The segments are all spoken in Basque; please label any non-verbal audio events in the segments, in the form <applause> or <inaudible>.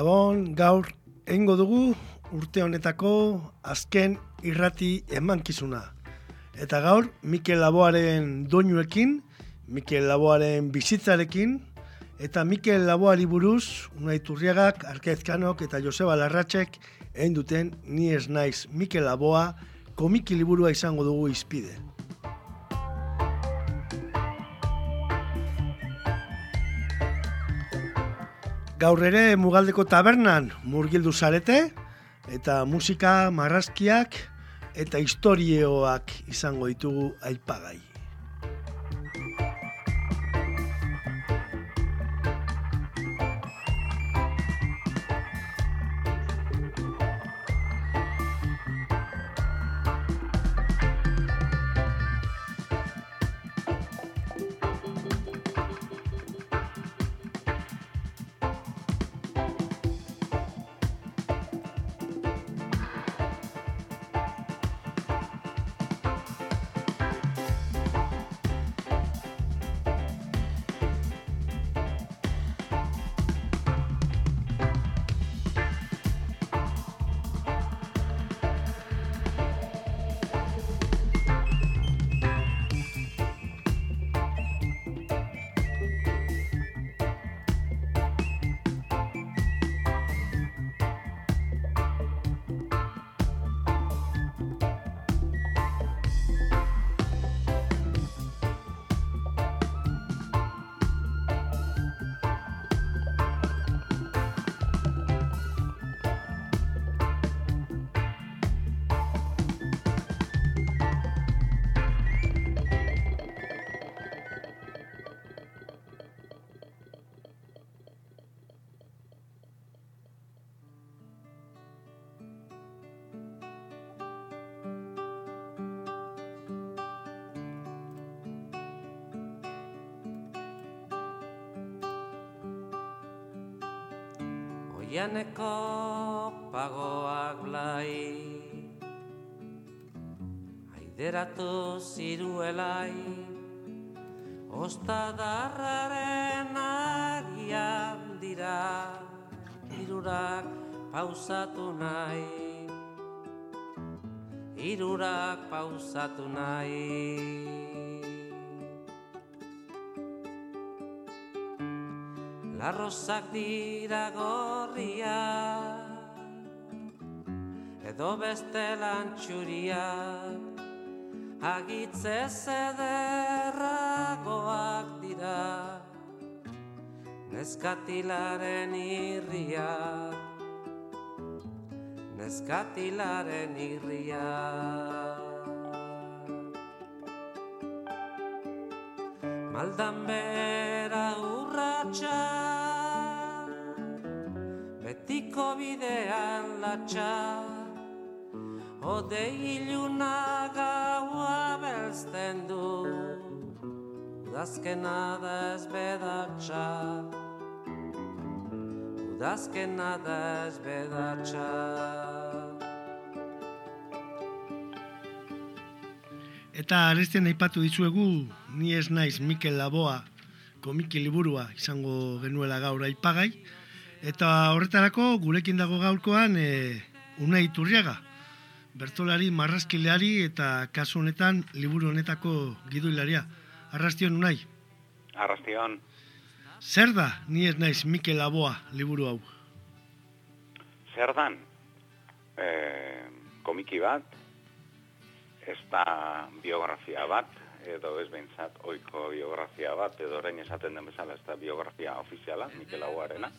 Gabon, gaur eingo dugu urte honetako azken irrati emankizuna. Eta gaur Mikel Laboaren doinuekin, Mikel Laboaren bizitzarekin, eta Mikel Laboari buruz, Unai Turriagak, Arkaizkanok eta Joseba Larratxek egin duten ni ez naiz Mikel Laboa komiki liburua izango dugu izpide. Gaur ere Mugaldeko tabernan murgildu zarete eta musika marrazkiak eta historioak izango ditugu aipagai. Pausatu nahi. Irurak pausatu nahi. Larrozak dira gorria Edo beste lantxuria. Agitze zederragoak dira Neskatilaren irria Neskatilaren irria. Maldan bera urratxa betiko bidean latxa Ode iluna gaua belzten du Udazkena da ez bedatxa Udazkena da ez bedatxa Eta arestien aipatu dizuegu, ni ez naiz Mikel Laboa komiki liburua izango genuela gaur aipagai, Eta horretarako gurekin dago gaurkoan e, Unai Turriaga, bertolari marrazkileari eta kasu honetan liburu honetako giduilaria. Arrastion Unai? Arrastion. Zer da, ni ez naiz Mikel Aboa liburu hau? Zer dan? E, komiki bat, ez da biografia bat, edo ez behintzat oiko biografia bat, edo orain esaten den bezala ez da biografia ofiziala, Mikel Aboarena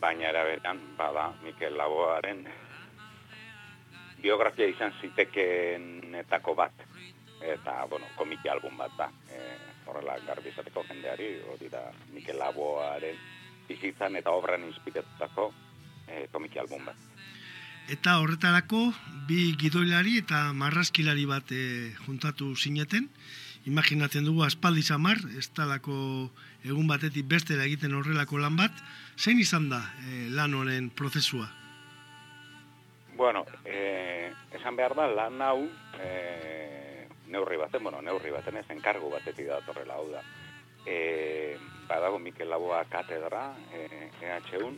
baina eraberan, bada, Mikel Laboaren biografia izan zitekenetako bat, eta, bueno, komiki album bat da, e, horrela garbizateko jendeari, hori da, Mikel Laboaren bizitzan eta obran inspiratutako e, komiki album bat. Eta horretarako, bi gidoilari eta marraskilari bat e, juntatu zineten. Imaginatzen dugu aspaldi samar, ez talako egun batetik bestera egiten horrelako lan bat. Zein izan da e, lan honen prozesua? Bueno, eh, esan behar da, lan hau eh, neurri baten, bueno, neurri baten ez enkargo batetik datorrela hau da. Eh, badago Mikel Laboa katedra, eh, EH1,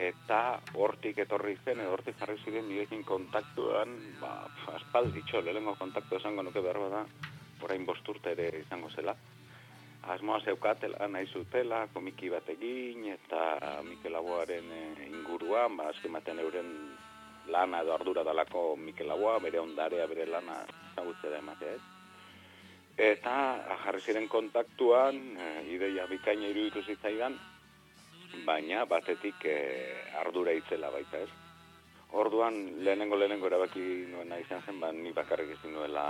eta hortik etorri zen, edo hortik jarri ziren nirekin kontaktuan, ba, aspalditxo, lehenko kontaktu esango nuke behar bada, orain bosturte ere izango zela. Asmoa zeukatela, nahi zutela, komiki bat egin, eta Mikel Laboaren eh, inguruan, ba, azken euren lana edo ardura dalako Mikel Laboa, bere ondarea, bere lana zagutzera ematea, ez? Eta jarri ziren kontaktuan, e, ideia bikaina iruditu zitzaidan, baina batetik e, ardura itzela baita ez. Orduan lehenengo lehenengo erabaki nuena izan zen, ba, ni bakarrik izin nuela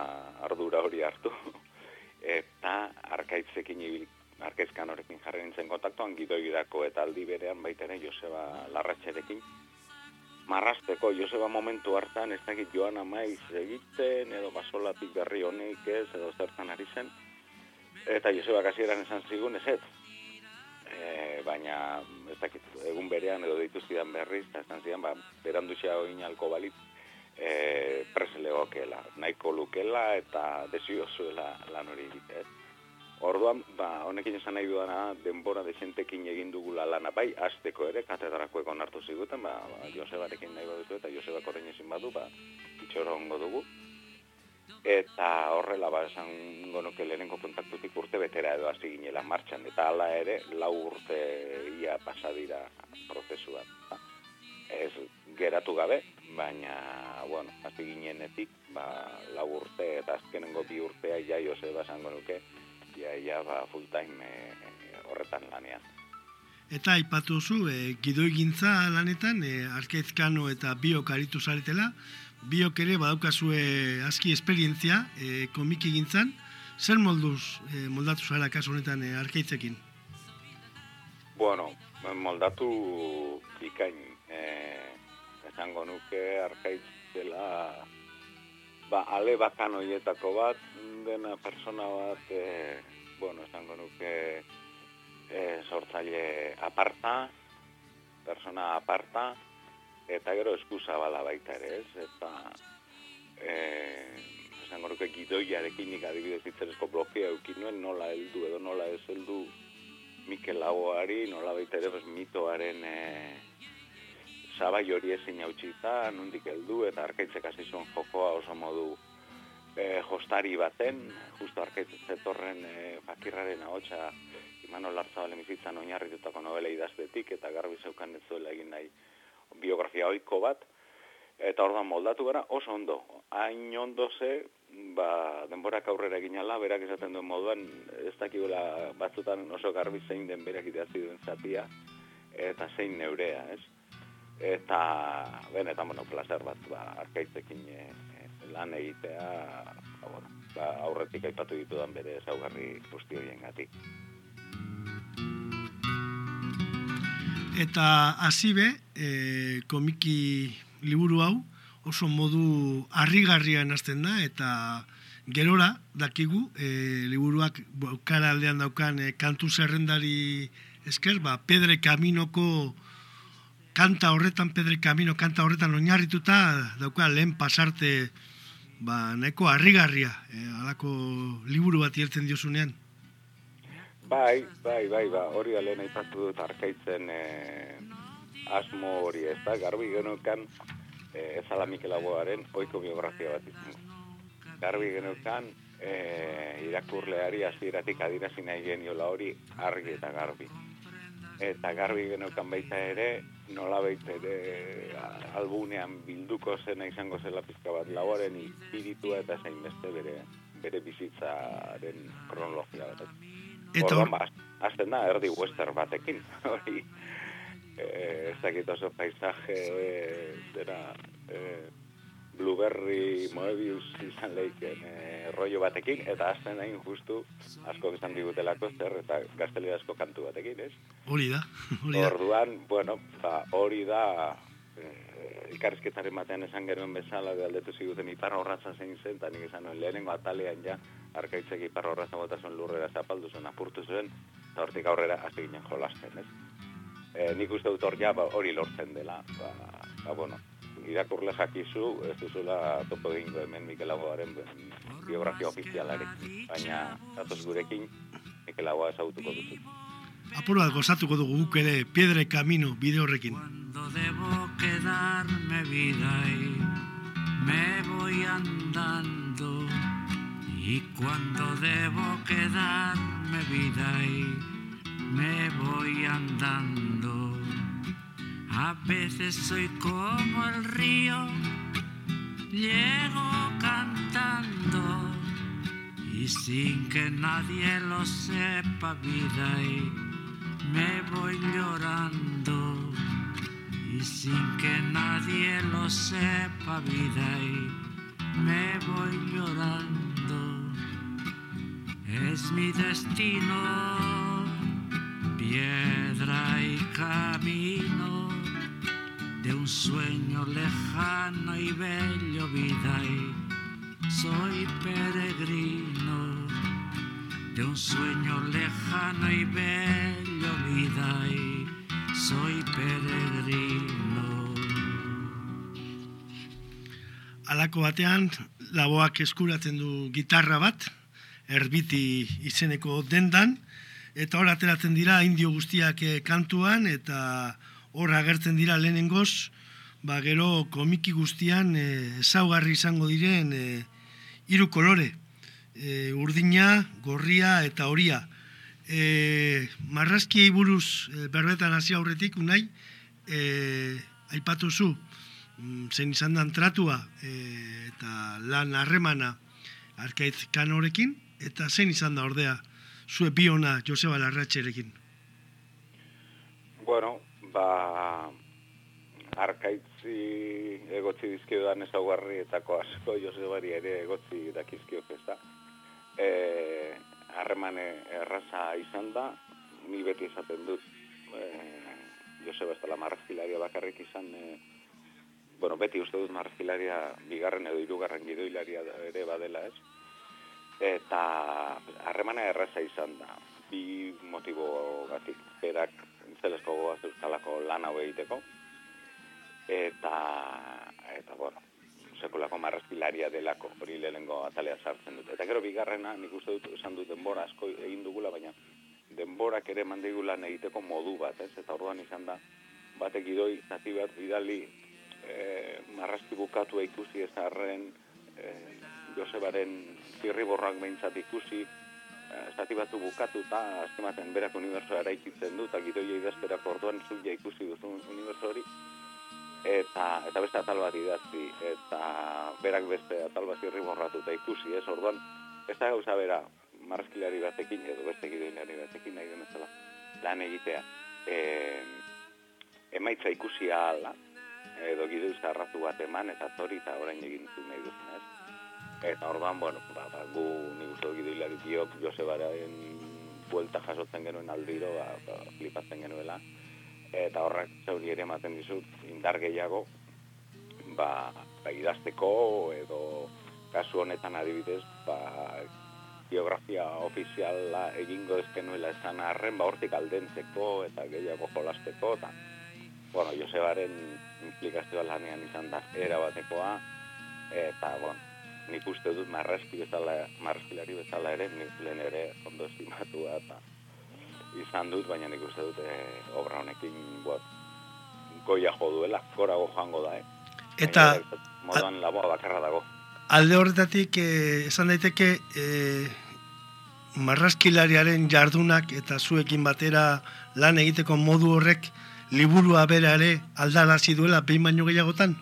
ardura hori hartu. <laughs> eta arkaitzekin ibil, arkaizkan horrekin jarri nintzen kontaktuan, gidoirako eta aldi berean baita ere Joseba Larratxerekin. Marrasteko Joseba momentu hartan ez dakit joan amaiz egiten, edo basolatik berri honik ez, edo zertan ari zen. Eta Joseba kasieran esan zigun ez ez, e, baina ez dakit, egun berean edo ditu zidan berriz, eta esan zidan, ba, berandu xeago alko balit, e, preselegokeela, nahiko lukela eta desio zuela lan hori egitea. Orduan, ba, honekin esan nahi duana, denbora desentekin egin dugula lana, bai, azteko ere, katedrako egon hartu ziguten, ba, ba Josebarekin nahi baduzu eta Joseba korrein ezin badu, ba, itxoro ongo dugu eta horrela ba esan gonuke lehenengo kontaktutik urte betera edo hasi ginela martxan eta hala ere lau urte ia pasadira prozesuan ba. ez geratu gabe baina bueno hasi ginenetik ba lau urte eta azkenengo bi urtea ja jose basan gonuke ja ja ba full time e, horretan lanean Eta aipatu zu, e, gidoigintza lanetan, e, arkezkano eta biok aritu zaretela, biok ere badaukazue aski esperientzia e, komiki gintzan, zer molduz e, moldatu zara kasu honetan e, arkeitzekin? Bueno, moldatu ikain, e, esango nuke arkaitzela ba, ale bakan horietako bat, dena persona bat, e, bueno, esango nuke e, sortzaile aparta, persona aparta, eta gero eskusa bala baita ere, ez? Eta eh esan goruke gidoiarekin adibidez itzerezko blokea eukin nuen nola heldu edo nola ez heldu Mikel Lagoari, nola baita ere pues, mitoaren e, sabai hori ezin hautsita, nundik heldu eta arkaitzek hasi zuen jokoa oso modu e, jostari baten, justo arkaitzek zetorren e, fakirraren ahotsa Imanol Lartzabale bizitzan oinarritutako novela idaztetik eta garbi zeukan ez zuela egin nahi biografia oiko bat, eta orduan moldatu gara oso ondo. Hain ondo ze, ba, denborak aurrera egin ala, berak esaten duen moduan, ez dakigula batzutan oso garbi zein den berak ideazi duen zatia, eta zein neurea, ez? Eta, benetan, bueno, placer bat, ba, arkaitzekin e, lan egitea, ba, ba, aurretik aipatu ditudan bere ezaugarri guzti horien gatik. Eta hasi be, e, komiki liburu hau oso modu harrigarrian hasten da eta gerora dakigu e, liburuak kara aldean daukan e, kantu zerrendari esker, ba, Pedre Kaminoko kanta horretan, Pedre Kamino kanta horretan oinarrituta dauka lehen pasarte ba, nahiko harrigarria, e, alako liburu bat dio diozunean. Bai, bai, bai, ba, hori da lehen aipatu dut arkaitzen e, asmo hori ez da, garbi genukan e, ez ala Mikel Aboaren oiko biografia bat izango. Garbi genukan e, irakurleari aziratik adirazi nahi geniola hori argi eta garbi. Eta garbi genukan baita ere, nola baita ere albunean bilduko zena izango zela pizka bat lauaren iritua eta zein beste bere, bere bizitzaren kronologia bat. Eta hor... Ba, azten da, erdi western batekin. <laughs> Hori, eh, ez dakit oso paisaje, dera, eh, Blueberry Moebius izan lehiken eh, rollo batekin, eta azten da justu asko izan digutelako zer, eta gaztelera asko kantu batekin, ez? Hori da, <laughs> hori da. Orduan, bueno, ba, hori da eh, elkarrizketaren batean esan genuen bezala, galdetu ziguten ipar horratza zein zen, eta nik esan nuen lehenengo atalean ja, arkaitzek ipar horratza bota zuen lurrera zapaldu zuen, apurtu zuen, eta hortik aurrera hasi ginen jolasten, ez? E, nik uste dut hor ja, ba, hori lortzen dela, ba, ba bueno, irakurle jakizu, ez duzula topo egingo hemen Mikel Laboaren biografia ofizialarekin, baina zatoz gurekin Mikel Laboa ezagutuko duzu. Apuro gozatuko dugu guk ere Piedre Camino bide horrekin. Cuando debo quedarme vida y me voy andando. Y cuando debo quedarme vida y me voy andando. A veces soy como el río llego cantando. Y sin que nadie lo sepa vida y me voy llorando y sin que nadie lo sepa vida y me voy llorando. Es mi destino piedra y camino de un sueño lejano y bello vida y soy peregrino de un sueño lejano y bello vida y soy peregrino. Alako batean, laboak eskuratzen du gitarra bat, erbiti izeneko dendan, eta hor ateratzen dira indio guztiak eh, kantuan, eta hor agertzen dira lehenengoz, ba gero komiki guztian eh, ezaugarri izango diren eh, hiru kolore, e, urdina, gorria eta horia. E, marrazkiei buruz e, berbetan hasi aurretik, unai, e, aipatu zu, mm, zein izan dan tratua e, eta lan harremana arkaitz kanorekin, eta zein izan da ordea zue biona Joseba Larratxerekin. Bueno, ba, arkaitzi egotzi dizkiodan ezaugarrietako asko Josebari ere egotzi dakizkiok ez da. E, harreman erraza izan da, ni beti esaten dut, e, Joseba ez dela marrazkilaria bakarrik izan, e, bueno, beti uste dut marrazkilaria bigarren edo hirugarren gidoilaria ere badela ez. Eta harremana erraza izan da, bi motibo gatik, berak zelesko goaz euskalako lan hau egiteko, eta, eta bueno, sekulako marrazkilaria delako hori lehenengo atalea sartzen dut. Eta gero bigarrena, nik uste dut esan dut denbora asko egin dugula, baina denborak ere mandigu lan egiteko modu bat, ez? Eta orduan izan da, batek idoi, zati bat bidali, e, marrazki bukatu ikusi ez arren, e, Josebaren zirriborrak behintzat ikusi, eh, zati batu bukatu eta azkematen berak unibersoa eraikitzen du, eta gidoia idazterako orduan zuia ikusi duzu uniberso hori, eta, eta beste atal bat idazti, eta berak beste atal bat zirriborratu eta ikusi, ez orduan, ez da gauza bera marrazkilari batekin edo beste gidoilari batekin nahi den bezala lan egitea. E, emaitza ikusi ahala, edo gidoi zarratu bat eman, eta tori eta orain egin zu nahi duzun, ez? Eta orduan, bueno, ba, ba, gu nik uste dut gidoilari biok Josebaren buelta jasotzen genuen aldiro, ba, ba, flipatzen genuela. Eta horrek zauri ere ematen dizut indar gehiago, ba, ba idazteko edo kasu honetan adibidez, ba, biografia ofiziala egingo ez genuela esan arren, ba, hortik aldentzeko eta gehiago jolasteko, eta, bueno, Josebaren implikazioa lanean izan da era batekoa, eta, bueno, nik uste dut marrazki bezala, marrazkilari bezala ere, nik lehen ere ondo estimatua eta izan dut, baina nik uste dut e, obra honekin bot, goia jo duela, gorago joango da, eh? Eta Baina, moduan laboa bakarra dago. alde horretatik eh, esan daiteke eh, marrazkilariaren jardunak eta zuekin batera lan egiteko modu horrek liburua bera ere aldarazi duela behin baino gehiagotan?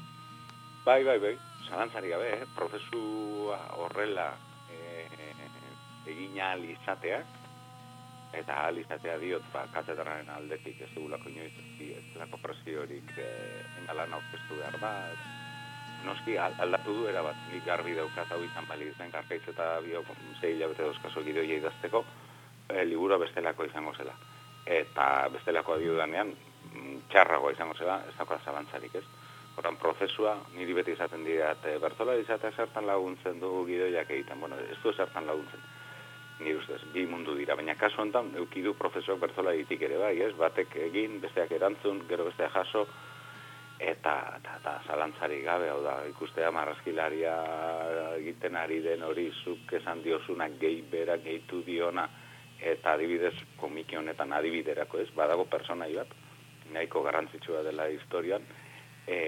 Bai, bai, bai, zalantzari gabe, eh? prozesua horrela e, egin ahal izatea, eta ahal izatea diot, ba, katedraren aldetik ez dugulako inoiz, ez delako presiorik e, engalan aurkeztu behar da, noski al- aldatu du erabat, nik garbi daukat hau izan bali zen garkaitz eta bio zei hilabete dauzkaso gidoia idazteko, e, liburua bestelako izango zela. Eta bestelako adiodanean, mm, txarragoa izango zela, ez dakoa zalantzarik ez. Horan prozesua, niri beti izaten dira, eta bertola izatea zertan laguntzen dugu gidoiak egiten, bueno, ez du zertan laguntzen, nire ustez, bi mundu dira, baina kasu honetan, eukidu prozesuak bertola egitik ere bai, ez, batek egin, besteak erantzun, gero besteak jaso, eta, eta, eta zalantzari gabe, hau da, ikustea marrazkilaria egiten ari den hori zuk esan diozunak gehi bera, gehitu diona, eta adibidez komiki honetan adibiderako ez, badago personai bat, nahiko garrantzitsua dela historian, e,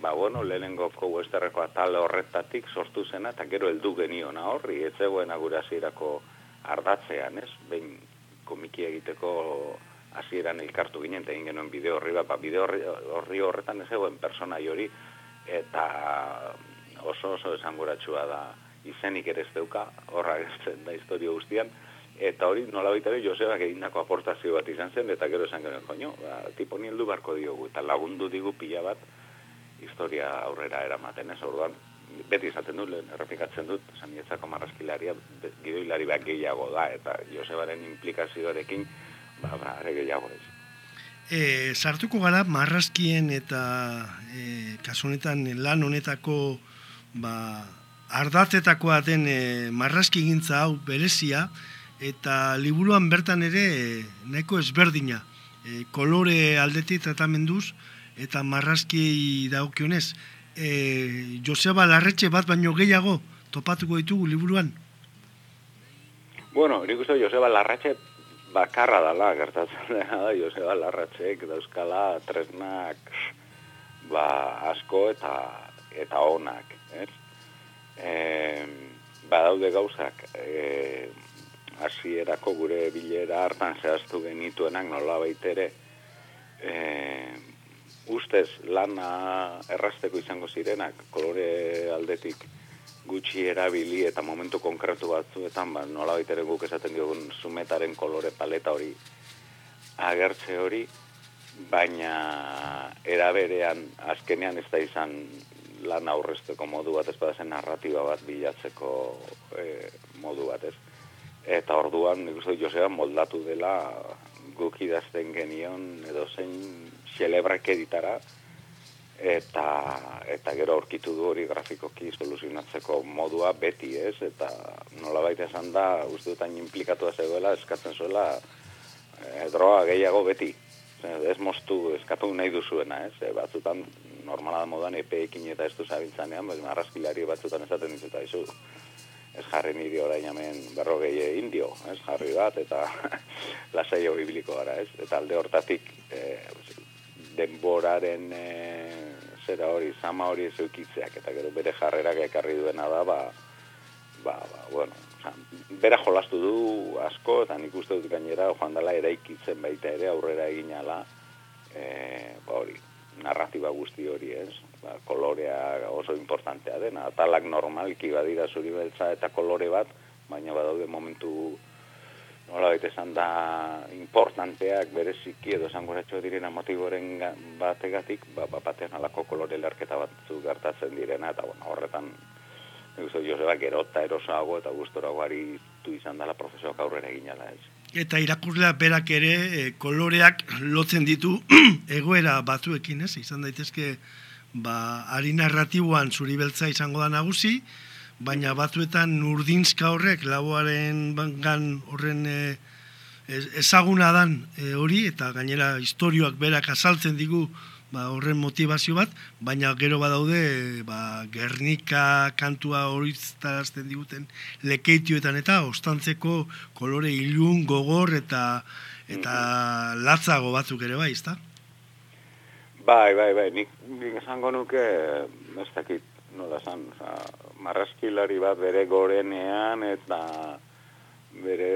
ba, bueno, lehenengoko westerreko atal horretatik sortu zena, eta gero heldu geniona horri, ez zegoen agurasierako ardatzean, ez? Behin komiki egiteko hasieran elkartu ginen, eta genuen bideo horri bat, ba, bideo horri, horretan ez zegoen personai hori, eta oso oso esanguratsua da izenik ere ez deuka, horra da historio guztian, eta hori nola baita ere Josebak egindako aportazio bat izan zen, eta gero esan genuen, joño, ba, tipo ni heldu barko diogu, eta lagundu digu pila bat, historia aurrera eramaten ez, orduan, beti izaten dut, lehen errepikatzen dut, esan nietzako marrazkilaria, gidoilari bat gehiago da, eta Josebaren implikazioarekin, ba, ba, ere gehiago ez. E, sartuko gara marrazkien eta e, kasunetan lan honetako ba, ardatetakoa den e, marrazki gintza hau berezia, eta liburuan bertan ere nahiko ezberdina. E, kolore aldetik tratamenduz eta marrazki daukionez. E, Joseba Larretxe bat baino gehiago topatuko ditugu liburuan? Bueno, nik uste Joseba Larretxe bakarra dala gertatzen da, Joseba Larretxek dauzkala tresnak ba, asko eta eta onak, ez? E, badaude gauzak, e, hasierako gure bilera hartan zehaztu genituenak nola baitere e, ustez lana errasteko izango zirenak kolore aldetik gutxi erabili eta momentu konkretu batzuetan ba, nola baitere guk esaten diogun sumetaren kolore paleta hori agertze hori baina eraberean azkenean ez da izan lan aurrezteko modu bat ez badazen narratiba bat bilatzeko e, modu bat ez? Eta orduan nik uste Joseba moldatu dela guk idazten genion edo zein xelebrak editara eta eta gero aurkitu du hori grafikoki soluzionatzeko modua beti ez? Eta nola baita esan da uste dutan implikatu zegoela eskatzen zuela e, droga gehiago beti. Ez moztu eskatu nahi duzuena ez? E, batzutan normala da moduan epeekin eta ez du zabiltzanean marrazkilari batzutan esaten dizuta izu ez jarri niri orain hemen berrogei indio, ez jarri bat, eta <laughs> lasai hori biliko gara, ez? Eta alde hortatik e, denboraren e, zera hori, zama hori ez eukitzeak, eta gero bere jarrerak ekarri duena da, ba, ba, ba bueno, bera jolastu du asko, eta nik uste dut gainera, joan dela eraikitzen baita ere, aurrera eginala, e, ba hori, narratiba guzti hori, ez? Ba, kolorea oso importantea dena. Atalak normalki badira zuri beltza eta kolore bat, baina badaude momentu nola baita esan da importanteak bereziki edo esan goretxo direna motiboren bategatik, ba, ba, batean alako kolore lerketa batzu gertatzen direna, eta bueno, horretan Joseba gerota erosago eta guztorago ari du izan dela prozesuak aurrera eginala ez eta irakurlea berak ere e, koloreak lotzen ditu <clears throat> egoera batzuekin, ez? Izan daitezke ba ari narratiboan zuri beltza izango da nagusi, baina batzuetan urdinska horrek laboaren gan horren e, ezaguna dan e, hori eta gainera historioak berak azaltzen digu ba, horren motivazio bat, baina gero badaude ba, Gernika kantua horiztarazten diguten lekeitioetan eta ostantzeko kolore ilun, gogor eta eta mm latzago batzuk ere bai, ezta? Bai, bai, bai, nik, nik esango nuke, ez dakit, nola esan, marraskilari bat bere gorenean eta bere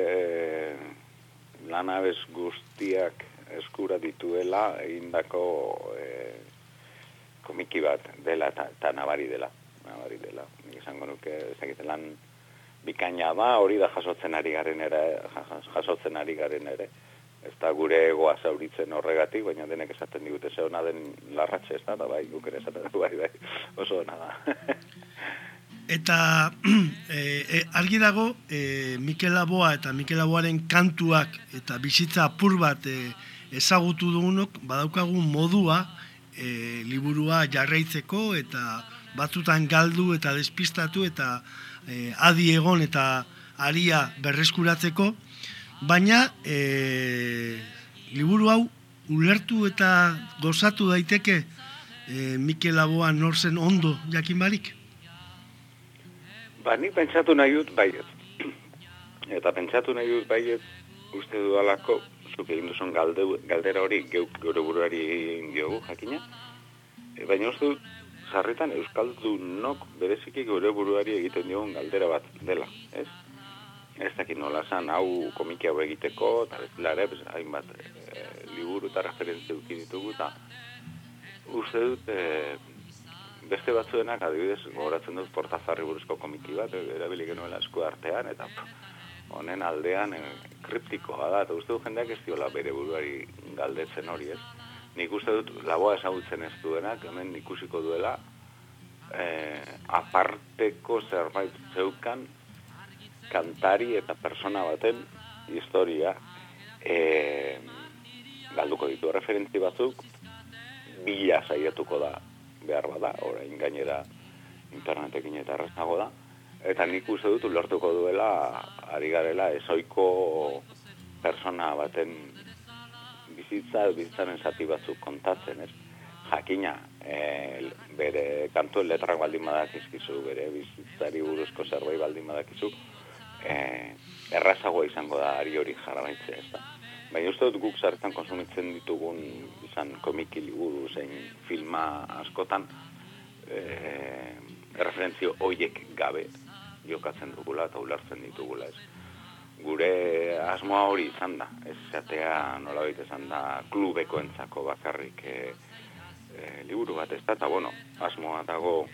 lanabez guztiak eskura dituela egindako e, komiki bat dela eta nabari dela. Nabari dela. Nik esango nuke ezagite lan bikaina da, hori da jasotzen ari garen ere, jasotzen ari garen ere. Ez da gure egoa zauritzen horregatik, baina denek esaten digute ze hona den larratxe ez da, da bai, guk ere esaten dugu bai, bai, oso hona da. <laughs> Eta e, <clears throat> argi dago e, Mikel Laboa eta Mikel Laboaren kantuak eta bizitza apur bat e, ezagutu dugunok badaukagun modua e, liburua jarraitzeko eta batzutan galdu eta despistatu eta e, adi egon eta aria berreskuratzeko, baina e, liburu hau ulertu eta gozatu daiteke e, Mikel Laboa norzen ondo jakin barik? Ba, nik pentsatu nahi dut baiet. <clears throat> Eta pentsatu nahi dut baiet uste dudalako zuk egin duzun galde, galdera hori geuk gure buruari diogu jakina. E, baina uste dut sarritan Euskaldunok bereziki gure buruari egiten diogun galdera bat dela, ez? Ez dakit nola zan, hau komiki hau egiteko, eta bezalare, hainbat e, liburu eta referentzia ditugu, eta uste dut, e, beste batzuenak, adibidez, gogoratzen dut portazarri buruzko komiki bat, e, erabili genuela esku artean, eta honen aldean e, kriptikoa da, eta uste dut jendeak ez diola bere buruari galdetzen hori ez. Nik uste dut, laboa esagutzen ez duenak, hemen ikusiko duela, e, aparteko zerbait zeukan, kantari eta persona baten historia. E, galduko ditu referentzi batzuk bila saiatuko da behar bada, orain gainera internetekin eta errezago da eta nik uste dut ulertuko duela ari garela ezoiko persona baten bizitza bizitzaren zati batzuk kontatzen, ez? Jakina, e, bere kantuen letrak baldin badakizkizu, bere bizitzari buruzko zerbait baldin badakizu, e, errazagoa izango da ari hori jarraitzea, ez da. Baina uste dut guk zartan konsumitzen ditugun izan komiki liburu zein filma askotan e, referentzio hoiek gabe jokatzen dugula eta ulartzen ditugula ez. Gure asmoa hori izan da, ez zatea nola izan da klubeko entzako bakarrik e, e, liburu bat ez da, eta bueno, asmoa dago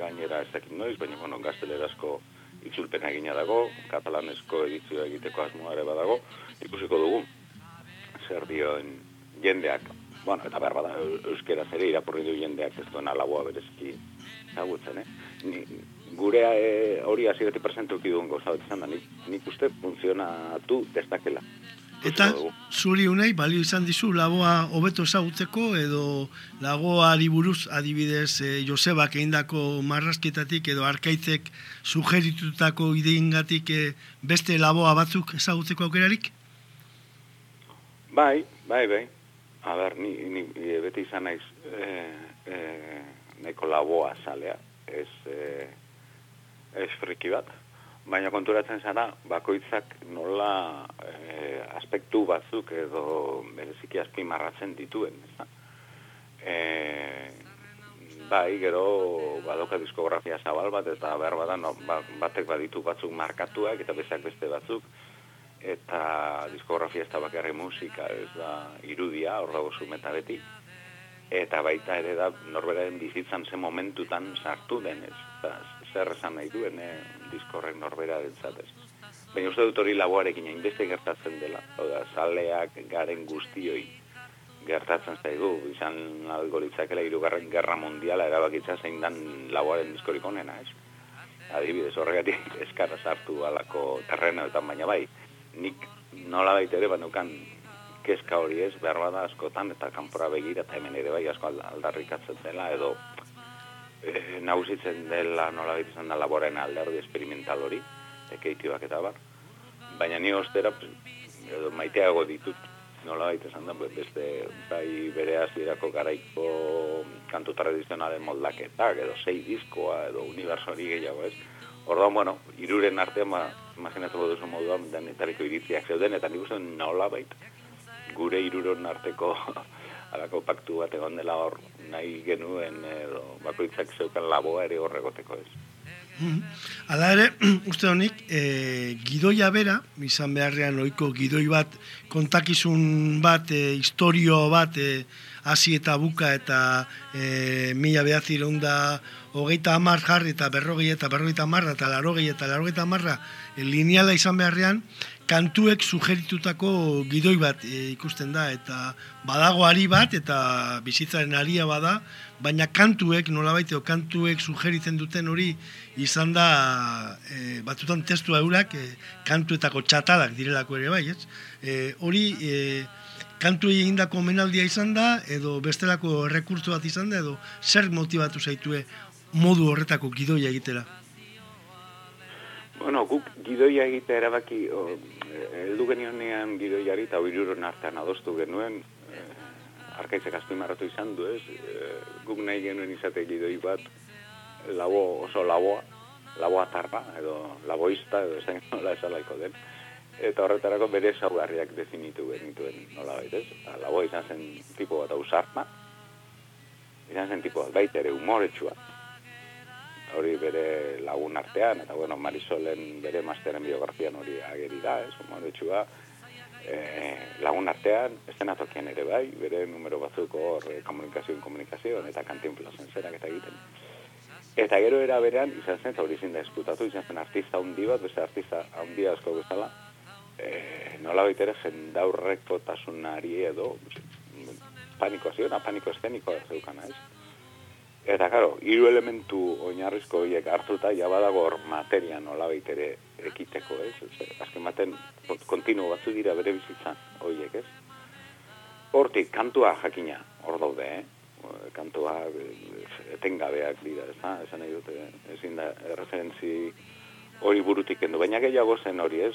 gainera ez dakit noiz, baina bueno, gaztelerazko itzulpena egina dago, katalanesko edizioa egiteko asmoa ere badago, ikusiko dugu zer dioen jendeak, bueno, eta behar bada euskera zere iraporri du jendeak ez duen alaboa berezki zagutzen, eh? Ni, gure e, hori aziretik presentuki duen gauza bat izan da, nik, nik uste funtzionatu destakela. Eta zuri unai, balio izan dizu, lagoa hobeto ezagutzeko edo lagoari buruz adibidez e, Josebak egindako marrasketatik edo arkaitzek sugeritutako ideingatik e, beste laboa batzuk ezagutzeko aukerarik? Bai, bai, bai. A ber, ni, ni, ni beti izan naiz e, e, neko laboa salea, ez, e, ez friki bat baina konturatzen zara, bakoitzak nola e, aspektu batzuk edo bereziki azpimarratzen dituen. E, bai, gero badoka diskografia zabal bat eta behar no, ba, batek baditu batzuk markatuak eta bezak beste batzuk eta diskografia ez da bakarri musika, ez da irudia, hor dago zumeta beti eta baita ere da norberaren bizitzan ze momentutan sartu denez, zer esan nahi duen eh, diskorren norbera dentzatez. Baina uste dut hori laboarekin hainbeste gertatzen dela. Oda, saleak garen guztioi gertatzen zaigu. Izan algo litzakela irugarren gerra mundiala erabakitza zein dan laboaren diskorik onena, ez? Adibidez, horregatik <laughs> eskara sartu alako terreno eta baina bai. Nik nola baita ere banukan kezka hori ez, behar bada askotan eta kanpora begira eta hemen ere bai asko aldarrikatzen dela edo e, nagusitzen dela nola izan da laboren alderdi experimental hori, ekeitioak eta bar. Baina ni ostera, edo maiteago ditut, nola baita esan da, beste bai bere azirako garaiko kantu tradizionalen moldaketak, edo sei diskoa, edo universori gehiago ez. Orduan, bueno, iruren artean, ma, imaginatu duzu moduan, denetariko iritziak zeuden, eta nik uste nola baita. Gure iruron arteko <laughs> alako paktu bat egon dela hor nahi genuen edo bakoitzak zeukan laboa ere horregoteko ez. Mm-hmm. Hala ere, <clears throat> uste honik, e, gidoia bera, izan beharrean oiko gidoi bat, kontakizun bat, e, historio bat, e, hasi eta buka eta e, mila behatzi da hogeita amar jarri eta berrogei eta berrogeita amarra eta larogei eta larogeita amarra e, lineala izan beharrean, kantuek sugeritutako gidoi bat e, ikusten da eta badago ari bat eta bizitzaren aria bada, baina kantuek nolabait edo kantuek sugeritzen duten hori izan da e, batutan testua eurak e, kantuetako txatalak direlako ere bai, ez? E, hori e, kantu egindako omenaldia izan da, edo bestelako rekurtso bat izan da, edo zer motivatu zaitue modu horretako gidoia egitera? Bueno, guk gidoia egitea erabaki, heldu genionean gidoiari eta oiruron artean adostu genuen, eh, arkaitzek azpimarratu izan du ez, eh, guk nahi genuen izate gidoi bat, labo, oso laboa, laboa tarra, edo laboista, edo esan nola esalaiko den, eta horretarako bere saugarriak definitu genituen nola baitez. Labo izan zen tipo bat ausartma, izan zen tipo bat baita ere humoretsua, hori bere lagun artean, eta bueno, Marisolen bere masteren biografian hori ageri da, ez, humoretsua, e, lagun artean, estenatokian ere bai, bere numero batzuko hor eh, komunikazioen komunikazioen eta kantin plazen zerak eta egiten. Eta gero era berean, izan zen, hori zin da esputatu, izan zen artista handi bat, beste artista handi asko bezala, e, nola baitere jendaurreko tasunari edo paniko ziona, paniko eszenikoa zeukana ez. Eta, karo, hiru elementu oinarrizko horiek hartuta, ja badago materia nola baitere ekiteko, ez? azken baten, kontinu batzu dira bere bizitzan horiek, ez? Hortik, kantua jakina, hor daude, eh? kantua etengabeak dira, ez da? Esan nahi dute, ezin da, referentzi hori burutik endu, baina gehiago zen hori, ez?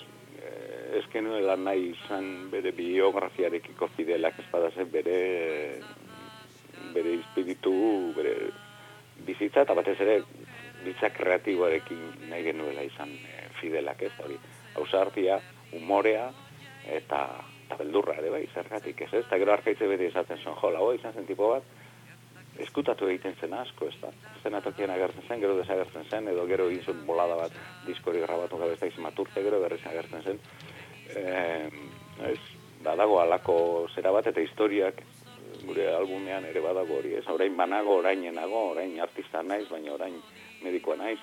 Ezken nuela nahi izan bere biografiarekiko fidelak espadazen bere bere espiritu, bere bizitza eta batez ere bizitza kreatiboarekin nahi genuela izan e, fidelak ez hori. Hausartia, umorea eta, eta beldurra ere bai, zergatik ez ez, eta gero arkaitze beti esaten zen, jo, lago izan zen tipo bat, eskutatu egiten zen asko, ez da. Zenatokien agertzen zen, gero desagertzen zen, edo gero izun bolada bat diskori grabatu gabe ez da izan maturte, gero berriz agertzen zen. Eh, ez, badago alako zera bat eta historiak gure albumean ere badago hori, ez, orain banago, orainenago, orain artista naiz, baina orain medikoa naiz,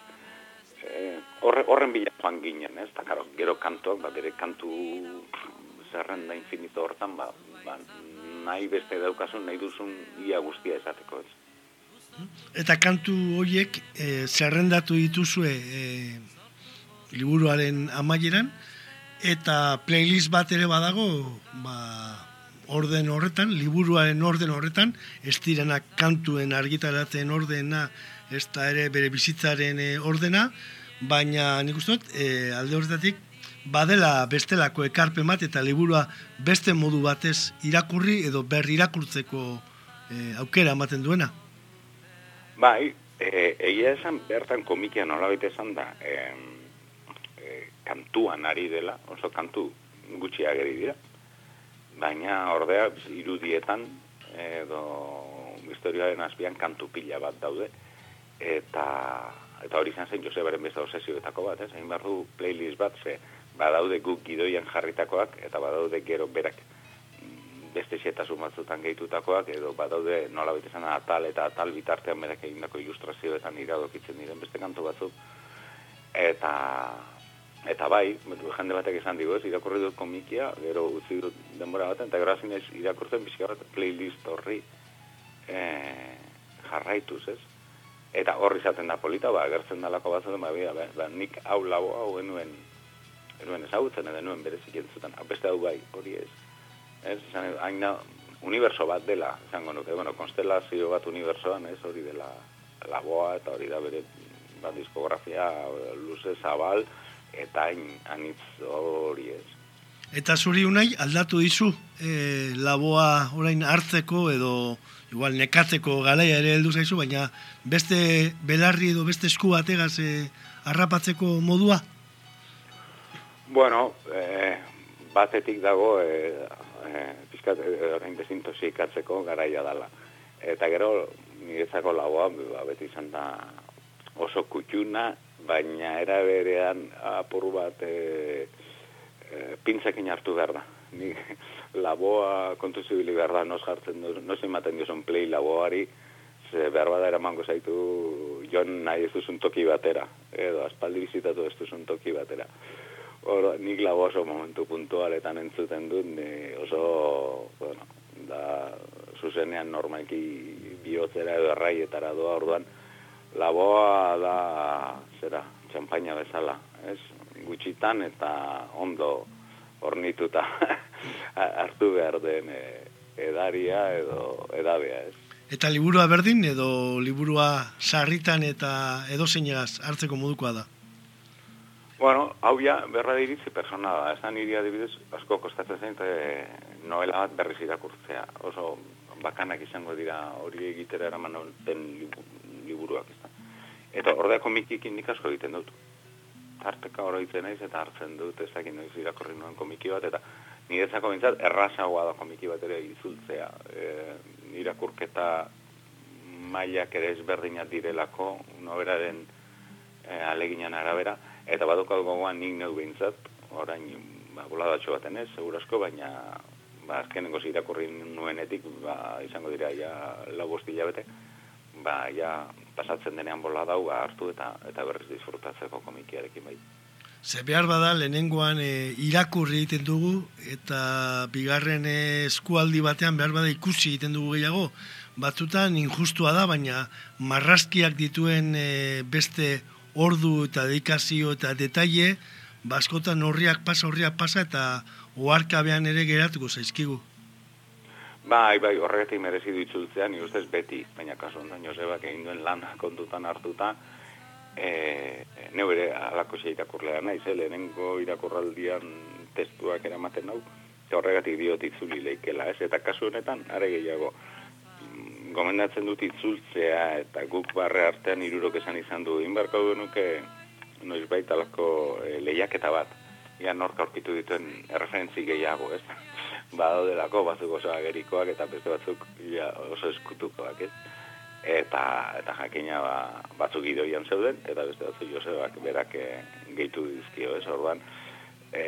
eh, horre, horren bila joan ginen, ez, eta karo, gero kantuak, bat ere kantu zerrenda infinito hortan, ba, ba, nahi beste daukasun, nahi duzun ia guztia esateko, ez. Eta kantu horiek e, zerrendatu dituzue e, liburuaren amaieran, eta playlist bat ere badago ba, orden horretan, liburuaren orden horretan, ez direnak kantuen argitaratzen ordena, ez da ere bere bizitzaren eh, ordena, baina nik uste dut, e, alde horretatik, badela bestelako ekarpen bat eta liburua beste modu batez irakurri edo berri irakurtzeko e, aukera ematen duena. Bai, e, egia esan bertan komikia nola esan da, e, kantuan ari dela, oso kantu gutxi ageri dira, baina ordea irudietan edo historiaren azpian kantu pila bat daude, eta eta hori izan zen Josebaren beste osesioetako bat, ez? Egin behar du playlist bat, ze badaude guk gidoian jarritakoak, eta badaude gero berak beste xetasun batzutan gehitutakoak, edo badaude nola betezan atal eta atal bitartean berak egindako ilustrazioetan iradokitzen diren beste kantu batzuk, eta Eta bai, jende batek izan digu ez, irakurri dut komikia, gero utzi dut denbora baten, eta gero ez irakurtzen bizkarrat playlist horri e, jarraituz ez. Eta horri zaten da polita, ba, agertzen dalako bat zuten, ba, ba, ba, nik hau labo hau enuen, enuen ezagutzen, edo enuen berezik entzuten, apeste hau bai, hori ez. Ez, izan, hain da, universo bat dela, izango nuke, bueno, konstelazio bat universoan, ez, hori dela laboa, eta hori da bere, ba, diskografia luze zabal, eta hain anitz hori ez. Eta zuri unai aldatu dizu e, laboa orain hartzeko edo igual nekatzeko galaia ere heldu zaizu, baina beste belarri edo beste esku bategaz e, arrapatzeko modua? Bueno, e, batetik dago e, e, pizkat, e, orain desintoxikatzeko garaia dala. Eta gero, niretzako laboa, ba, beti izan da oso kutxuna baina era berean apur bat e, e, pintzekin hartu behar da. Ni <laughs> laboa kontu zibili behar da, nos jartzen du, nos ematen duzun play laboari, ze behar bada eramango zaitu jon nahi ez duzun toki batera, edo aspaldi bizitatu ez duzun toki batera. Hor, nik labo oso momentu puntualetan entzuten dut, ni oso, bueno, da, zuzenean normalki bihotzera edo erraietara doa orduan, laboa da, zera, txampaina bezala, ez? Gutxitan eta ondo ornituta <laughs> hartu behar den e, edaria edo edabea, ez? Eta liburua berdin edo liburua sarritan eta edo hartzeko modukoa da? Bueno, hau ja, berra diritzi persona da. Ez da niri adibidez, asko kostatzen zen, e, noela bat berriz irakurtzea. Oso bakanak izango dira hori egitera eraman den liburuak. Ez da. Eta ordea komikikin nik asko egiten dut. Tarteka oroitzen naiz eta hartzen dut, ez dakit noiz irakorri nuen komiki bat, eta niretzako bintzat errazagoa da komiki bat ere izultzea. E, irakurketa mailak ere ezberdinak direlako, noberaren e, aleginan arabera, eta badukat gogoan nik neu behintzat, orain, ba, boladatxo baten ez, segurasko, baina ba, azkenengo irakurri nuenetik, ba, izango dira, ja, lau bete, ba, ja, pasatzen denean bola dau, ba, hartu eta eta berriz disfrutatzeko komikiarekin bai. Ze behar bada, lehenengoan e, irakurri egiten dugu, eta bigarren e, eskualdi batean behar bada ikusi egiten dugu gehiago, batzutan injustua da, baina marraskiak dituen e, beste ordu eta dedikazio eta detaile, baskotan horriak pasa, horriak pasa eta oarkabean ere geratuko zaizkigu. Bai, bai, horregatik merezi du itzultzea, ni ustez beti, baina kasu ondan Josebak egin duen lan kontutan hartuta, e, neu ere alako xe irakurlea nahi, ze lehenengo irakurraldian testuak eramaten hau, horregatik diot itzuli leikela, ez? Eta kasu honetan, are gehiago, gomendatzen dut itzultzea eta guk barre artean irurok esan izan du. Inbarko genuke noiz baitalako e, lehiaketa bat. Ia norka aurkitu dituen erreferentzi gehiago, ez? <laughs> Bado delako batzuk oso agerikoak eta beste batzuk ja, oso eskutukoak, ez? Eta, eta jakina ba, batzuk idoian zeuden, eta beste batzuk Josebak berak e, gehitu dizkio, ez? Orduan, e,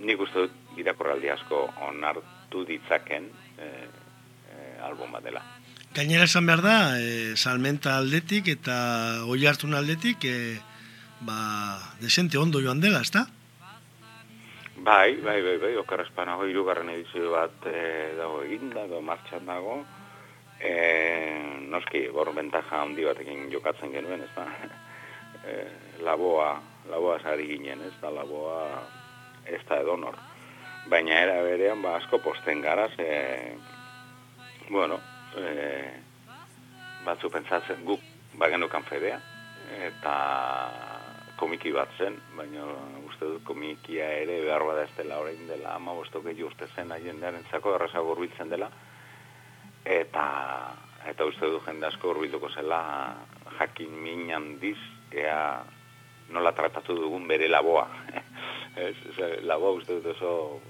nik uste dut irakorraldi asko onartu ditzaken e, album bat dela. Gainera esan behar da, e, salmenta aldetik eta oi hartun aldetik, e, ba, desente ondo joan dela, ezta? Bai, bai, bai, bai, okar espanago irugarren edizio bat e, dago eginda, dago martxan dago, e, noski, bor bentaja handi batekin jokatzen genuen, ez da, <laughs> e, laboa, laboa zari ginen, ez da, laboa ez da edonor. Baina era berean, ba, asko posten gara, ze, bueno, e, batzu pentsatzen guk bagenukan fedea, eta komiki bat zen, baina uste dut komikia ere behar bada ez dela orain dela ama bosto gehi urte zen ajendearen zako erraza gorbitzen dela, eta eta uste dut jende asko gorbituko zela jakin minan diz, ea nola tratatu dugun bere laboa. <laughs> ez, laboa uste dut oso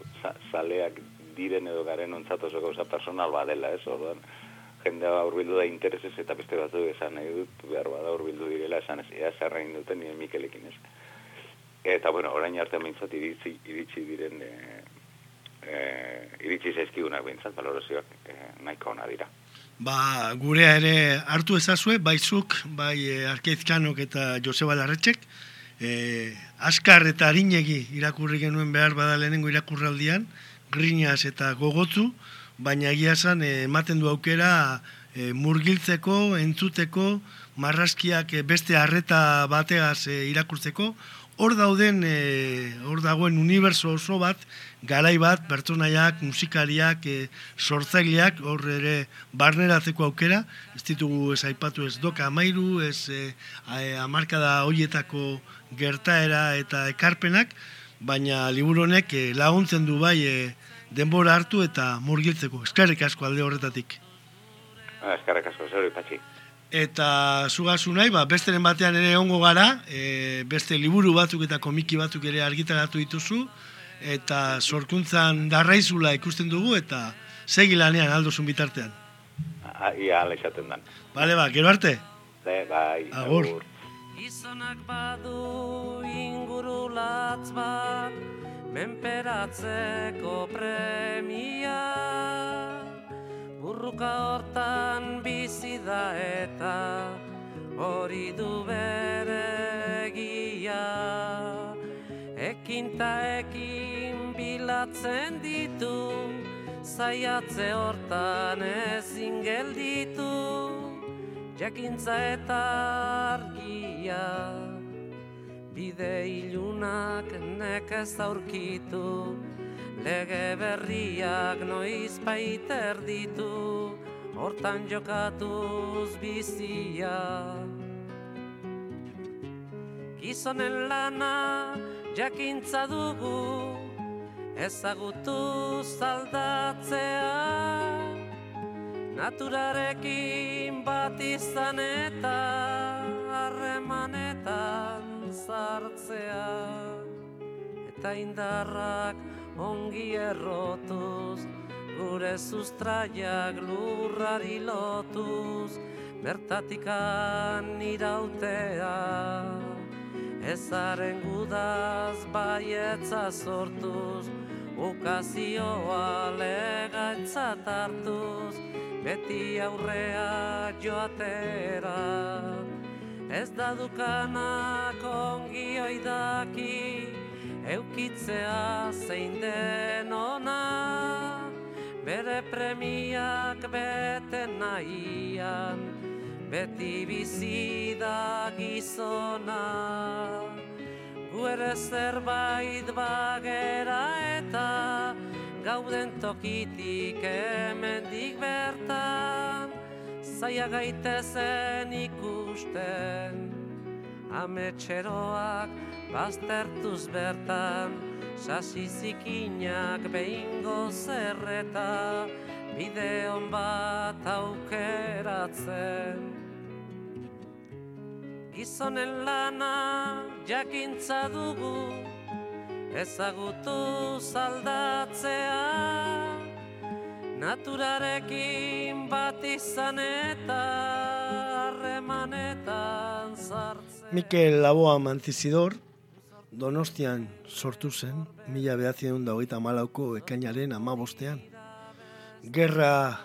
zaleak diren edo garen ontzat oso gauza personal badela, ez, orduan, jendea urbildu da interesez eta beste batzu esan nahi dut, behar bada urbildu direla, esan ez, ea zerra duten nire Mikelekin ez. Eta, bueno, orain arte mintzat iritsi, iritsi diren, e, e, iritsi zaizkigunak bintzat, balorazioak e, nahiko ona dira. Ba, gurea ere hartu ezazue, baizuk, bai e, Arkeizkanok eta Joseba Larretxek, e, askar eta harinegi irakurri genuen behar bada lehenengo irakurraldian, grinaz eta gogotzu, baina egia esan eh, ematen du aukera e, murgiltzeko, entzuteko, marraskiak eh, beste harreta bateaz irakurtzeko, hor dauden, hor dagoen uniberso oso bat, garai bat, pertsonaiak, musikariak, e, sortzaileak, hor ere barneratzeko aukera, ez ditugu ez aipatu ez doka amairu, ez e, amarkada hoietako gertaera eta ekarpenak, baina liburonek e, laguntzen du bai e, denbora hartu eta murgiltzeko. Eskarrik asko alde horretatik. Ah, eskarrik asko, zer patxi. Eta zugazu nahi, ba, besteren batean ere ongo gara, e, beste liburu batzuk eta komiki batzuk ere argitaratu dituzu, eta sorkuntzan darraizula ikusten dugu, eta segi lanean aldozun bitartean. Ah, ia, ala izaten dan. Bale, ba, gero arte? Ze, bai, agur. Izonak badu inguru latz bat, menperatzeko premia. Burruka hortan bizi da eta hori du bere egia. Ekin ta ekin bilatzen ditu zaiatze hortan ezin gelditu. Jakintza eta argia bide ilunak nekez aurkitu lege berriak noiz baiter ditu, hortan jokatuz bizia. Gizonen lana jakintza dugu, ezagutu zaldatzea. Naturarekin bat izan eta harremanetan sartzea. Eta indarrak ongi errotuz, gure sustraiak lurrari lotuz, bertatikan irautea. Ezaren gudaz baietza sortuz, ukazioa legaitza hartuz, beti aurrea joatera. Ez da dukanak ongi oidaki, eukitzea zein den ona, bere premiak bete nahian, beti bizi da gizona. Gu ere zerbait bagera eta gauden tokitik hemendik bertan, zaia gaitezen ikusten, ametxeroak baztertuz bertan, sasi zikinak behingo zerreta, bideon bat aukeratzen. Gizonen lana jakintza dugu, ezagutu zaldatzea, naturarekin bat izan eta harremanetan sartzea. Mikel Laboa Mantizidor, Donostian sortu zen, mila behatzen da hogeita malauko ekainaren amabostean. Gerra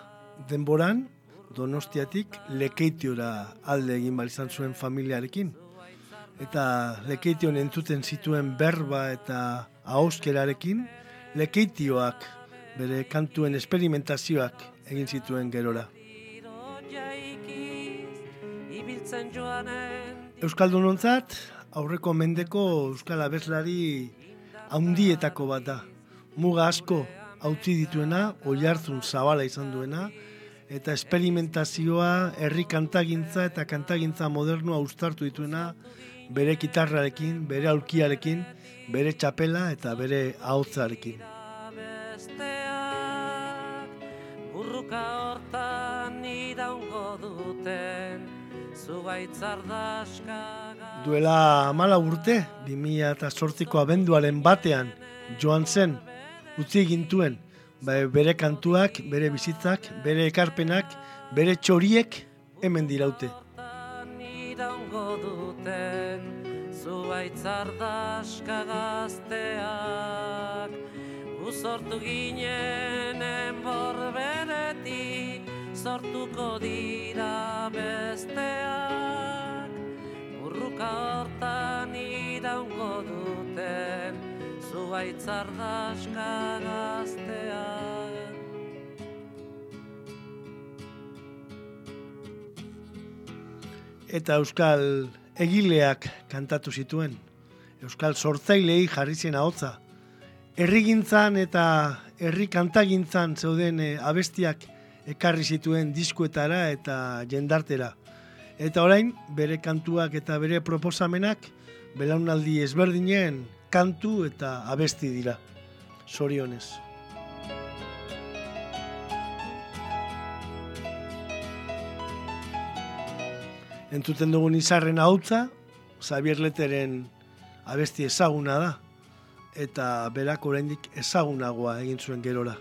denboran, Donostiatik lekeitiora alde egin bar izan zuen familiarekin. Eta lekeition entzuten zituen berba eta ahoskerarekin, lekeitioak bere kantuen esperimentazioak egin zituen gerora. Euskaldunontzat aurreko mendeko euskal abeslari haundietako bat da. Muga asko hautzi dituena, oihartzun zabala izan duena, eta esperimentazioa, herri kantagintza eta kantagintza modernoa uztartu dituena, bere kitarrarekin, bere aulkiarekin, bere txapela eta bere ahotzarekin. Burruka hortan iraungo duten zugaitzardaska Duela amala urte, 2000 eta sortziko abenduaren batean, joan zen, utzi gintuen, ba, bere kantuak, bere bizitzak, bere ekarpenak, bere txoriek hemen diraute. iraungo duten zuaitzardaska gazteak Gu sortu ginen enbor beretik sortuko dira besteak. Burruka hortan iraungo duten zuaitzardaska gazteak. Eta euskal egileak kantatu zituen, euskal sortzailei jarri zen ahotza. Herrigintzan eta herri kantagintzan zeuden eh, abestiak ekarri zituen diskuetara eta jendartera. Eta orain, bere kantuak eta bere proposamenak belaunaldi ezberdinen kantu eta abesti dira. Sorionez. Entzuten dugun izarren hautza, Xavier Leteren abesti ezaguna da, eta berak oraindik ezagunagoa egin zuen gerora.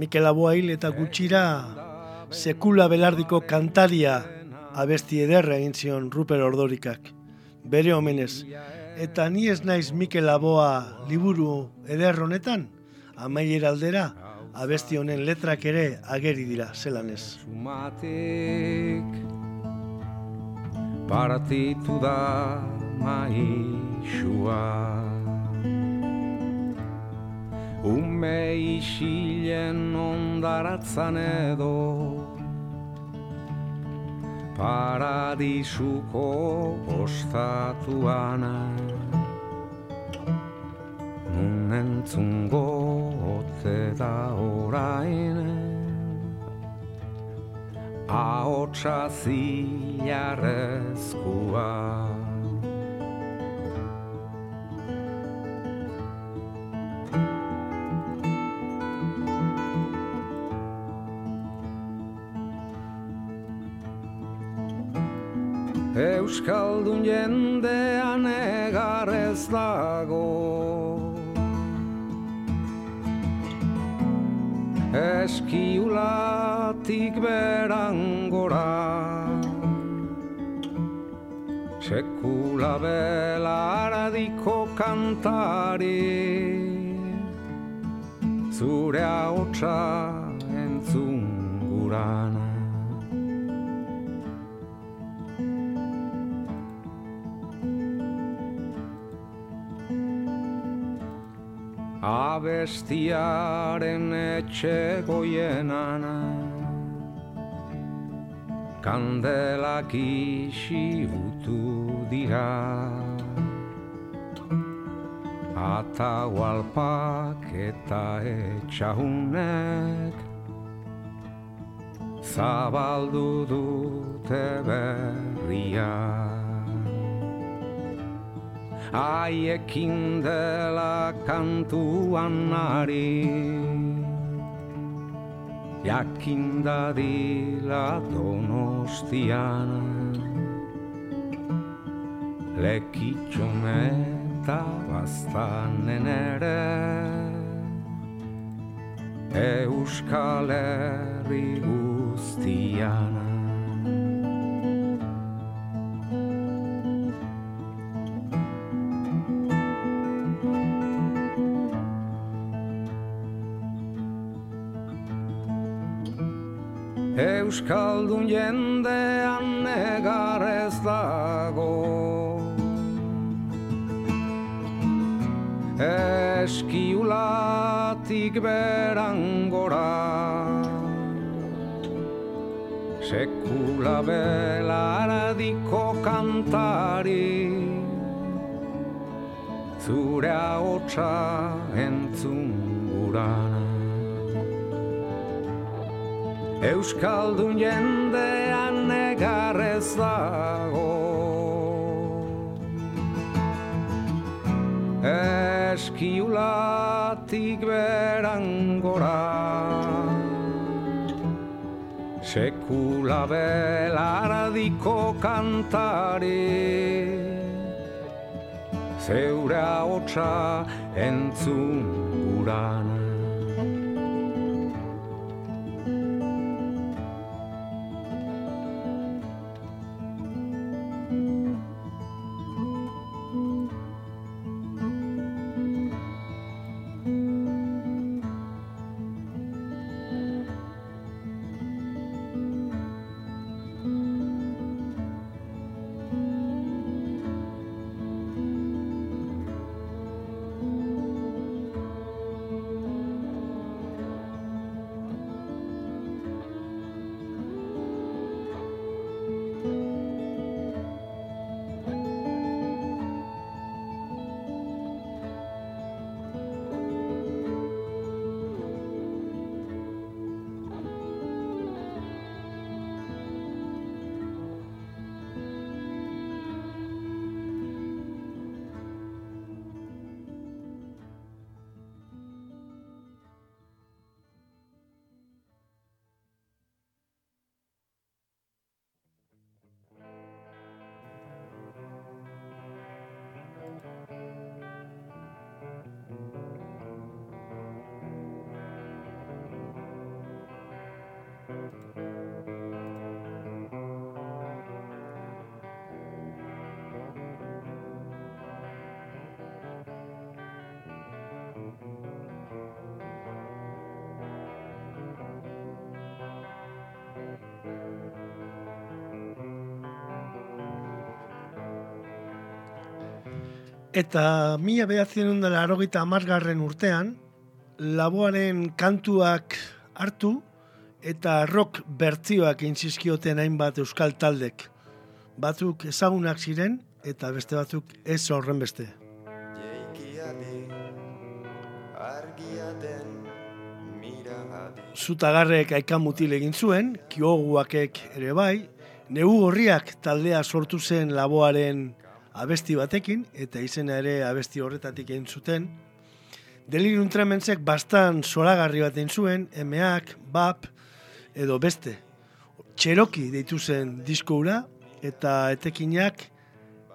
Mikel Aboa hil eta gutxira sekula belardiko kantaria abesti ederra egin zion Ruper Ordorikak. Bere omenez. Eta ni ez naiz Mikel Aboa liburu eder honetan, amaier aldera, abesti honen letrak ere ageri dira, zelan ez. Partitu da maixua Ume isilen ondaratzan edo Paradisuko ostatuan. Nun entzungo ote da orain Ahotsa zilarrezkoa Euskaldun jendean egarrez dago. Eskiulatik berangora Sekula belaradiko kantari. Zure haotxa entzungurana abestiaren etxe goienan. Kandelak isi utu dira. Ata walpak eta etxahunek. Zabaldu dute berriak haiekin dela kantuan ari. Jakin dadila donostian. Lekitxon eta bastanen ere Euskal Herri guztian Euskaldun jendean negar ez dago. Eskiulatik berangora Sekula belaradiko kantari Zure haotxa entzun Euskaldun jendean negarrez dago Eskiulatik berangora. Sekula belaradiko kantari. Zeure haotxa entzun gurana Eta mila behatzen dela arogita amargarren urtean, laboaren kantuak hartu eta rock bertzioak intzizkioten hainbat euskal taldek. Batzuk ezagunak ziren eta beste batzuk ez horren beste. Zutagarrek aikan mutil egin zuen, kioguakek ere bai, negu gorriak taldea sortu zen laboaren abesti batekin, eta izena ere abesti horretatik egin zuten. Delirium Tremensek bastan zoragarri bat egin zuen, emeak, bap, edo beste. Txeroki deitu zen diskoura, eta etekinak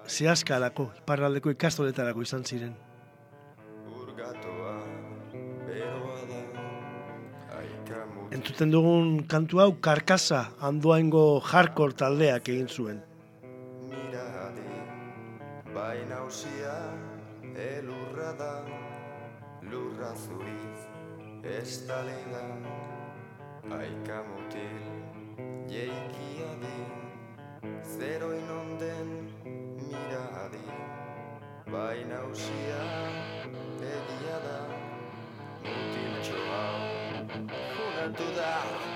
zehazkalako, iparraldeko ikastoletarako izan ziren. Entzuten dugun kantu hau karkasa handoaingo hardcore taldeak egin zuen. Bai nausia elurra da Lurra zuriz estale da Aika mutil jeikia di Zero inonden mira adi Bai nausia egia da Mutil txoa Junatu da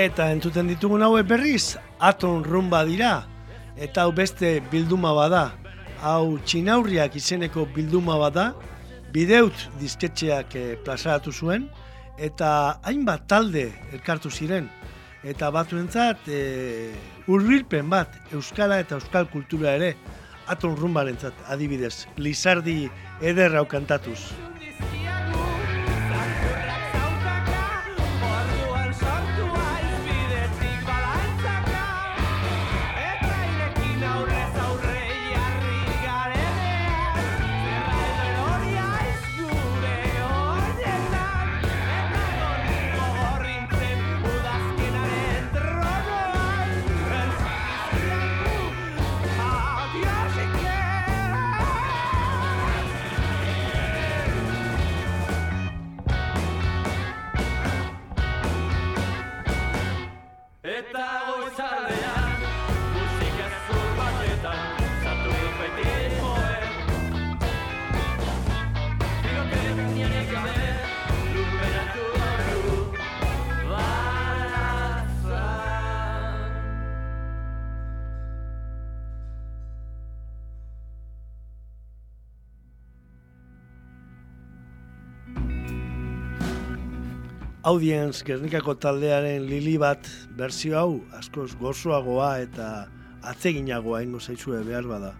Eta entzuten ditugun hauek berriz, aton rumba dira. Eta hau beste bilduma bada. Hau txinaurriak izeneko bilduma bada. Bideut disketxeak e, plazaratu zuen. Eta hainbat talde elkartu ziren. Eta batuentzat e, urbilpen bat Euskala eta Euskal kultura ere. Aton rumbarentzat adibidez. Lizardi ederrau kantatuz. Audience Gernikako taldearen lili bat berzio hau askoz gozoagoa eta atzeginagoa ingo zaizue behar bada.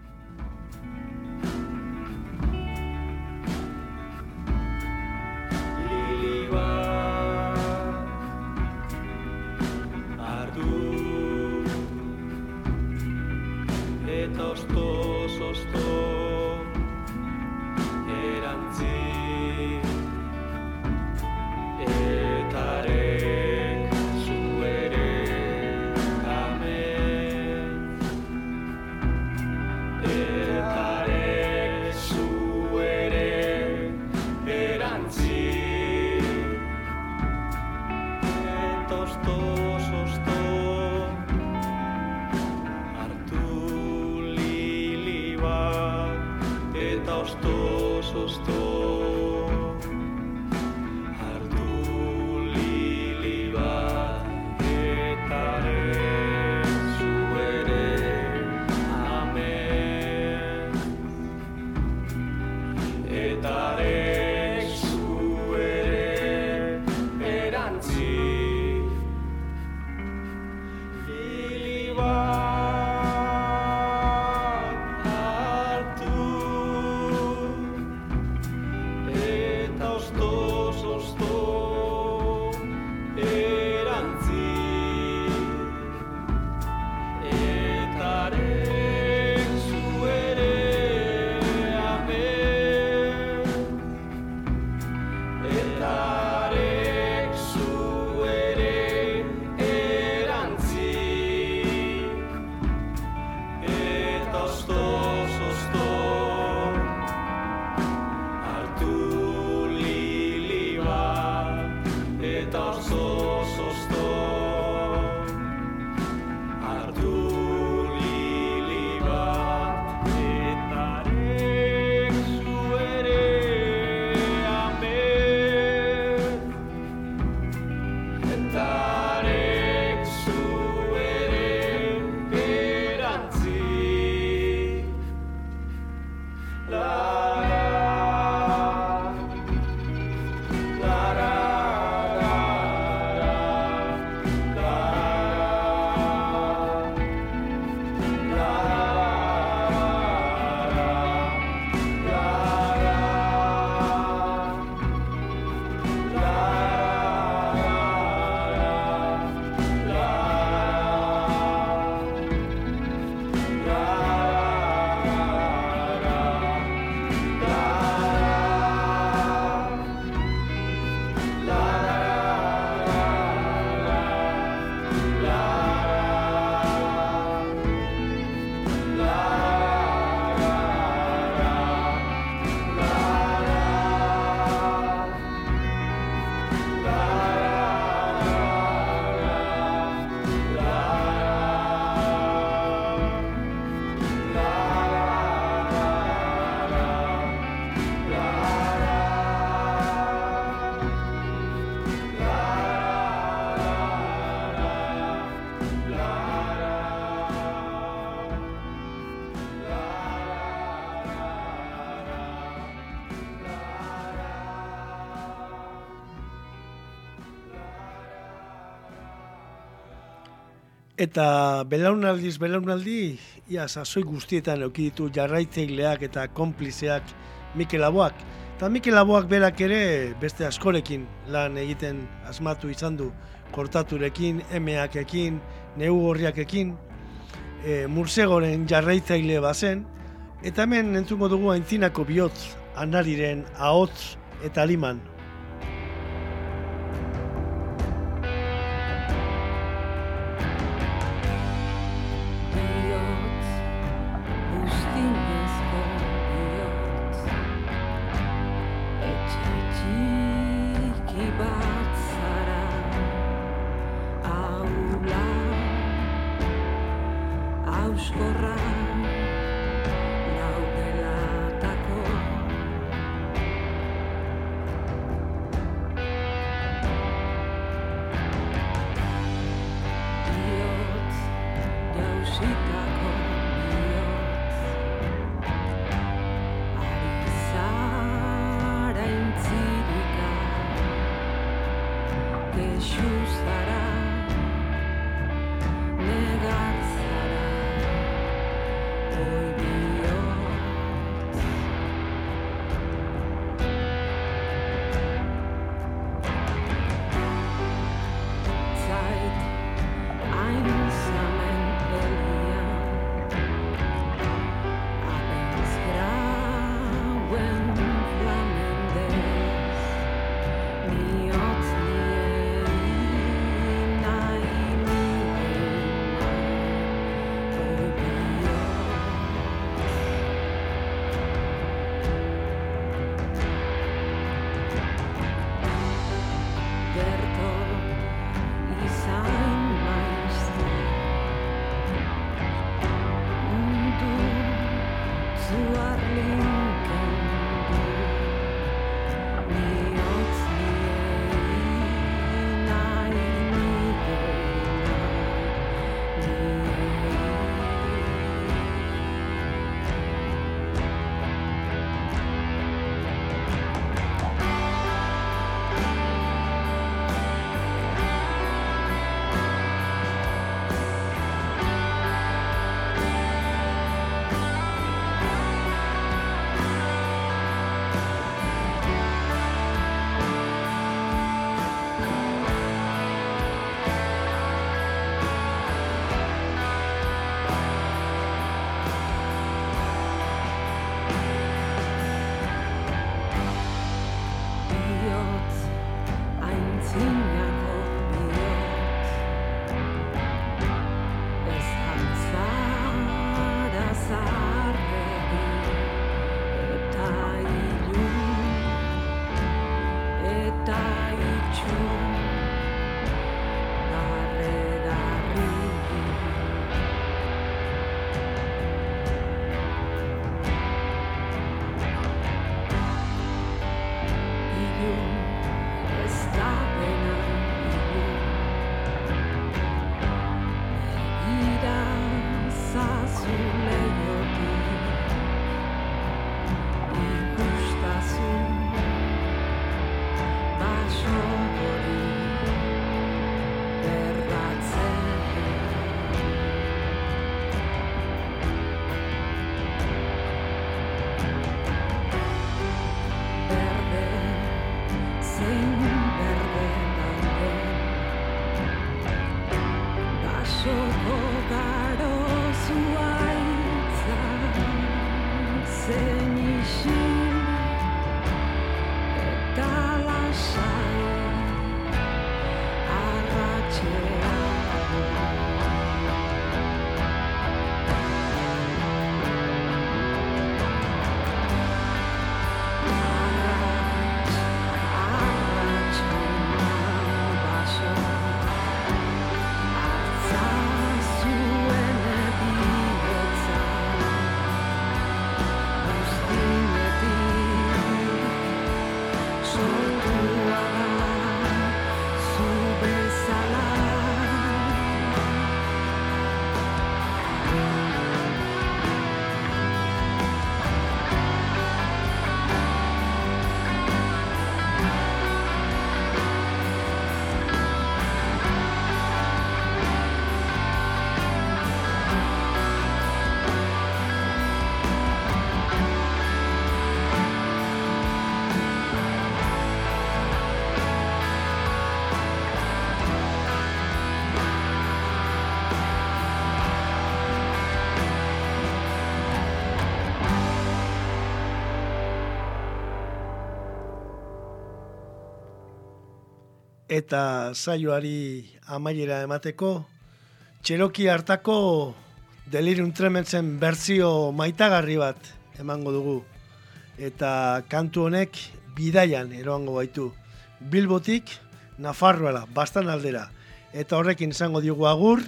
Eta belaunaldiz belaunaldi, ia sasoi guztietan eukiditu jarraitzeileak eta konplizeak Mikel Aboak. Eta Mikel Aboak berak ere beste askorekin lan egiten asmatu izan du kortaturekin, emeakekin, neu horriakekin, e, mursegoren jarraitzaile bazen, eta hemen entzungo dugu aintzinako bihotz, anariren ahotz eta liman. Eta saioari amaiera emateko, txeroki hartako delirium trementzen berzio maitagarri bat emango dugu. Eta kantu honek bidaian eroango baitu. Bilbotik, Nafarroala, bastan aldera. Eta horrekin izango diogu agur,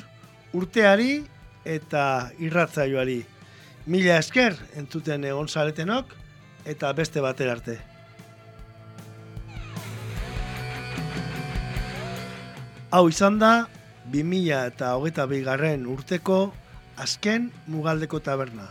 urteari eta irratzaioari. Mila esker entzuten egon zaretenok eta beste bater arte. Hau izan da, 2000 eta hogeta bigarren urteko azken mugaldeko taberna.